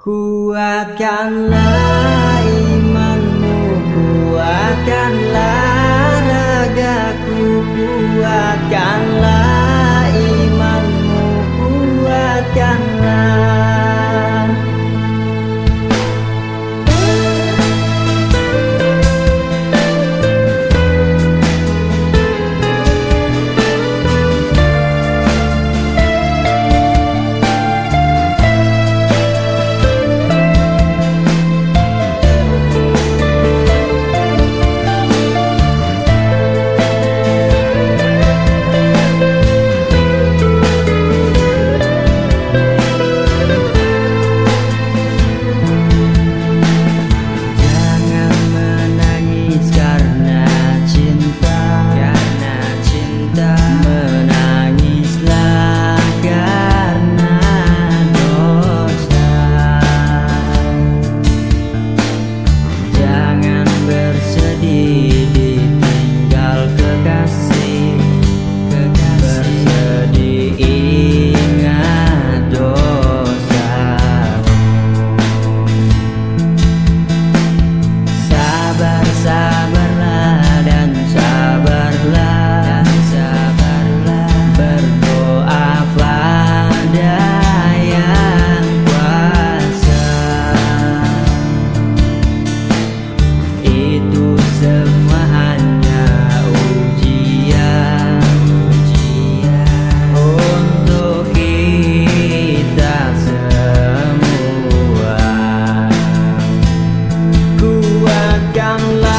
Kuatkanlah imanmu Kuatkanlah i'm gamla